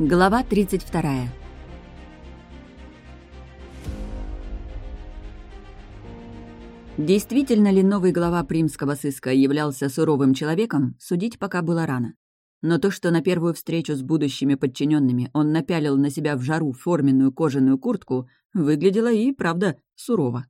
Глава 32. Действительно ли новый глава примского сыска являлся суровым человеком, судить пока было рано. Но то, что на первую встречу с будущими подчиненными он напялил на себя в жару форменную кожаную куртку, выглядело и, правда, сурово.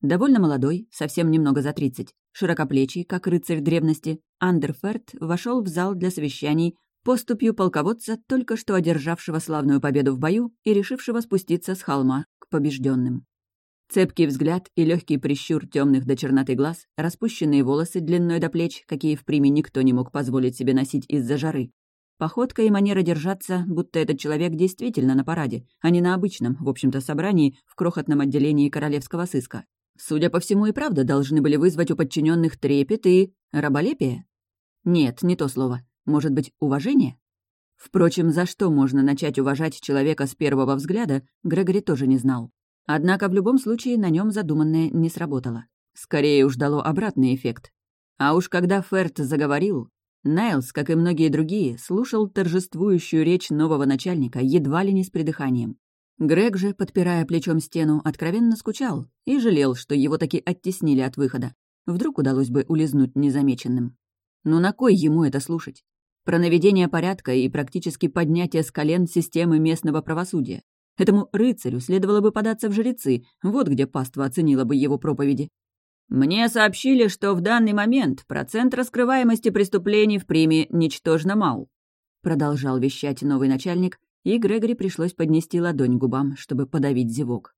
Довольно молодой, совсем немного за тридцать, широкоплечий, как рыцарь древности, Андерферт вошел в зал для совещаний поступью полководца, только что одержавшего славную победу в бою и решившего спуститься с холма к побежденным. Цепкий взгляд и легкий прищур темных до черноты глаз, распущенные волосы длиной до плеч, какие в приме никто не мог позволить себе носить из-за жары. Походка и манера держаться, будто этот человек действительно на параде, а не на обычном, в общем-то, собрании в крохотном отделении королевского сыска. Судя по всему, и правда должны были вызвать у подчиненных трепет и... раболепие? Нет, не то слово. Может быть, уважение? Впрочем, за что можно начать уважать человека с первого взгляда, Грегори тоже не знал. Однако в любом случае на нем задуманное не сработало. Скорее уж дало обратный эффект. А уж когда Ферт заговорил, Найлс, как и многие другие, слушал торжествующую речь нового начальника едва ли не с придыханием. Грег же, подпирая плечом стену, откровенно скучал и жалел, что его таки оттеснили от выхода. Вдруг удалось бы улизнуть незамеченным. Ну на кой ему это слушать? Про наведение порядка и практически поднятие с колен системы местного правосудия. Этому рыцарю следовало бы податься в жрецы, вот где паства оценила бы его проповеди. «Мне сообщили, что в данный момент процент раскрываемости преступлений в приме ничтожно мал», продолжал вещать новый начальник, и Грегори пришлось поднести ладонь к губам, чтобы подавить зевок.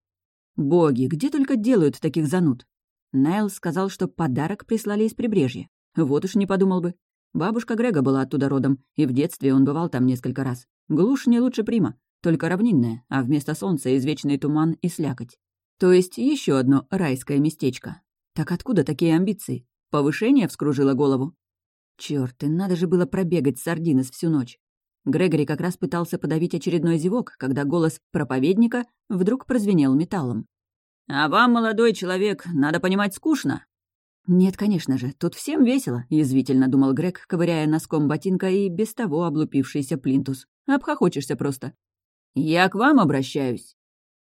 «Боги, где только делают таких зануд?» Найл сказал, что подарок прислали из прибрежья. Вот уж не подумал бы. Бабушка Грега была оттуда родом, и в детстве он бывал там несколько раз. Глушь не лучше прима только равнинная, а вместо солнца извечный туман и слякоть. То есть еще одно райское местечко. Так откуда такие амбиции? Повышение вскружило голову? Чёрт, и надо же было пробегать сардинес всю ночь. Грегори как раз пытался подавить очередной зевок, когда голос проповедника вдруг прозвенел металлом. «А вам, молодой человек, надо понимать, скучно?» «Нет, конечно же, тут всем весело», — язвительно думал Грег, ковыряя носком ботинка и без того облупившийся плинтус. «Обхохочешься просто. «Я к вам обращаюсь».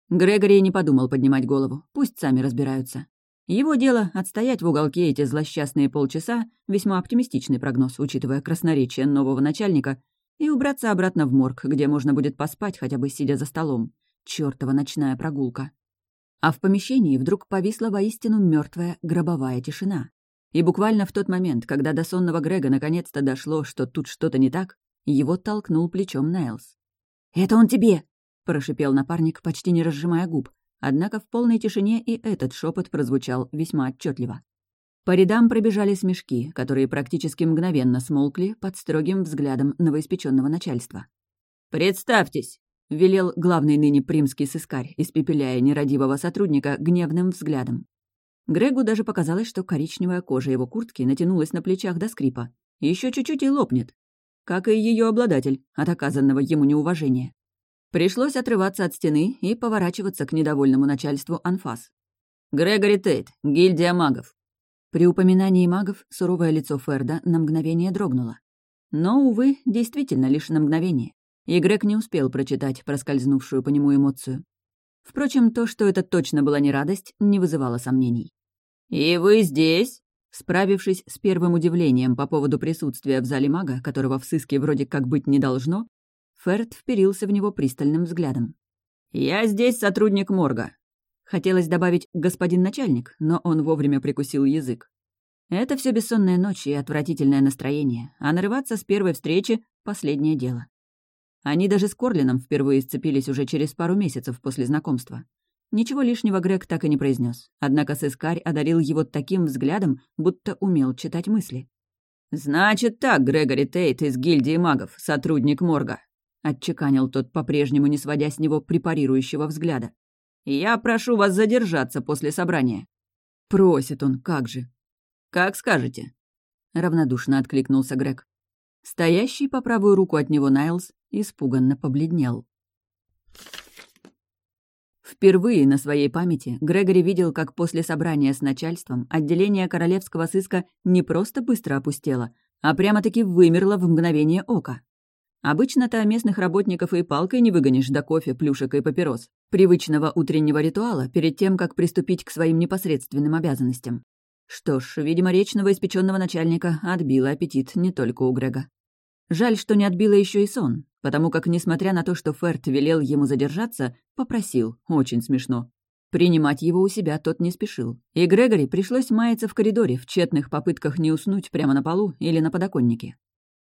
Грегори не подумал поднимать голову, пусть сами разбираются. Его дело — отстоять в уголке эти злосчастные полчаса, весьма оптимистичный прогноз, учитывая красноречие нового начальника, и убраться обратно в морг, где можно будет поспать, хотя бы сидя за столом. Чёртова ночная прогулка. А в помещении вдруг повисла воистину мертвая гробовая тишина. И буквально в тот момент, когда до сонного Грега наконец-то дошло, что тут что-то не так, его толкнул плечом Найлз. «Это он тебе!» — прошипел напарник, почти не разжимая губ. Однако в полной тишине и этот шепот прозвучал весьма отчетливо. По рядам пробежали смешки, которые практически мгновенно смолкли под строгим взглядом новоиспеченного начальства. «Представьтесь!» — велел главный ныне примский сыскарь, испепеляя нерадивого сотрудника гневным взглядом. Грегу даже показалось, что коричневая кожа его куртки натянулась на плечах до скрипа. Еще чуть-чуть и лопнет как и ее обладатель от оказанного ему неуважения. Пришлось отрываться от стены и поворачиваться к недовольному начальству анфас. «Грегори Тейт, гильдия магов». При упоминании магов суровое лицо Ферда на мгновение дрогнуло. Но, увы, действительно лишь на мгновение. И Грег не успел прочитать проскользнувшую по нему эмоцию. Впрочем, то, что это точно была не радость, не вызывало сомнений. «И вы здесь?» Справившись с первым удивлением по поводу присутствия в зале мага, которого в сыске вроде как быть не должно, Ферд вперился в него пристальным взглядом. «Я здесь сотрудник морга». Хотелось добавить «господин начальник», но он вовремя прикусил язык. Это все бессонная ночь и отвратительное настроение, а нарываться с первой встречи — последнее дело. Они даже с Корлином впервые сцепились уже через пару месяцев после знакомства. Ничего лишнего Грег так и не произнес. Однако сыскарь одарил его таким взглядом, будто умел читать мысли. «Значит так, Грегори Тейт из гильдии магов, сотрудник морга», — отчеканил тот, по-прежнему не сводя с него препарирующего взгляда. «Я прошу вас задержаться после собрания». Просит он, как же. «Как скажете», — равнодушно откликнулся Грег. Стоящий по правую руку от него Найлз испуганно побледнел. Впервые на своей памяти Грегори видел, как после собрания с начальством отделение королевского сыска не просто быстро опустело, а прямо-таки вымерло в мгновение ока. Обычно-то местных работников и палкой не выгонишь до кофе, плюшек и папирос, привычного утреннего ритуала перед тем, как приступить к своим непосредственным обязанностям. Что ж, видимо, речного испеченного начальника отбила аппетит не только у Грега. Жаль, что не отбила еще и сон, потому как, несмотря на то, что Ферт велел ему задержаться, попросил, очень смешно. Принимать его у себя тот не спешил, и Грегори пришлось маяться в коридоре в тщетных попытках не уснуть прямо на полу или на подоконнике.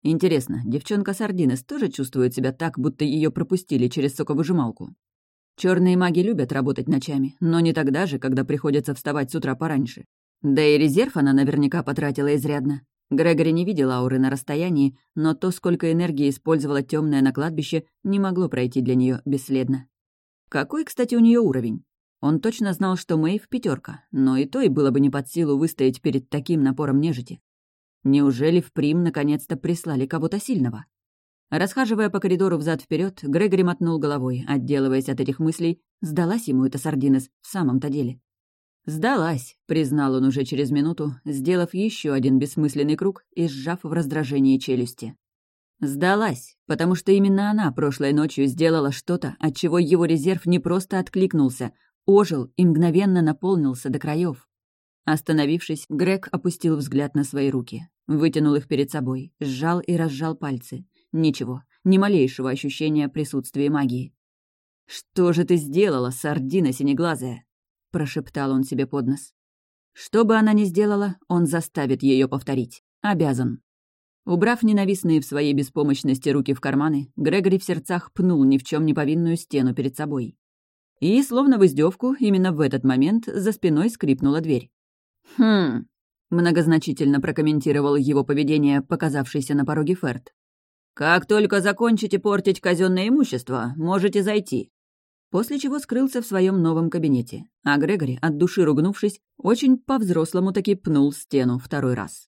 Интересно, девчонка Сардинес тоже чувствует себя так, будто ее пропустили через соковыжималку? Черные маги любят работать ночами, но не тогда же, когда приходится вставать с утра пораньше. Да и резерв она наверняка потратила изрядно. Грегори не видел ауры на расстоянии, но то, сколько энергии использовала темная на кладбище, не могло пройти для нее бесследно. Какой, кстати, у нее уровень? Он точно знал, что Мэйв пятерка, но и то и было бы не под силу выстоять перед таким напором нежити. Неужели в Прим наконец-то прислали кого-то сильного? Расхаживая по коридору взад вперед, Грегори мотнул головой, отделываясь от этих мыслей, сдалась ему эта Сардинес в самом-то деле. «Сдалась», — признал он уже через минуту, сделав еще один бессмысленный круг и сжав в раздражении челюсти. Сдалась, потому что именно она прошлой ночью сделала что-то, от чего его резерв не просто откликнулся, ожил и мгновенно наполнился до краев. Остановившись, Грег опустил взгляд на свои руки, вытянул их перед собой, сжал и разжал пальцы. Ничего, ни малейшего ощущения присутствия магии. «Что же ты сделала, сардина синеглазая?» — прошептал он себе под нос. Что бы она ни сделала, он заставит ее повторить. Обязан. Убрав ненавистные в своей беспомощности руки в карманы, Грегори в сердцах пнул ни в чем не повинную стену перед собой. И, словно в издевку, именно в этот момент за спиной скрипнула дверь. «Хм...» — многозначительно прокомментировал его поведение, показавшийся на пороге Ферд. «Как только закончите портить казенное имущество, можете зайти». После чего скрылся в своем новом кабинете, а Грегори, от души ругнувшись, очень по-взрослому таки пнул стену второй раз.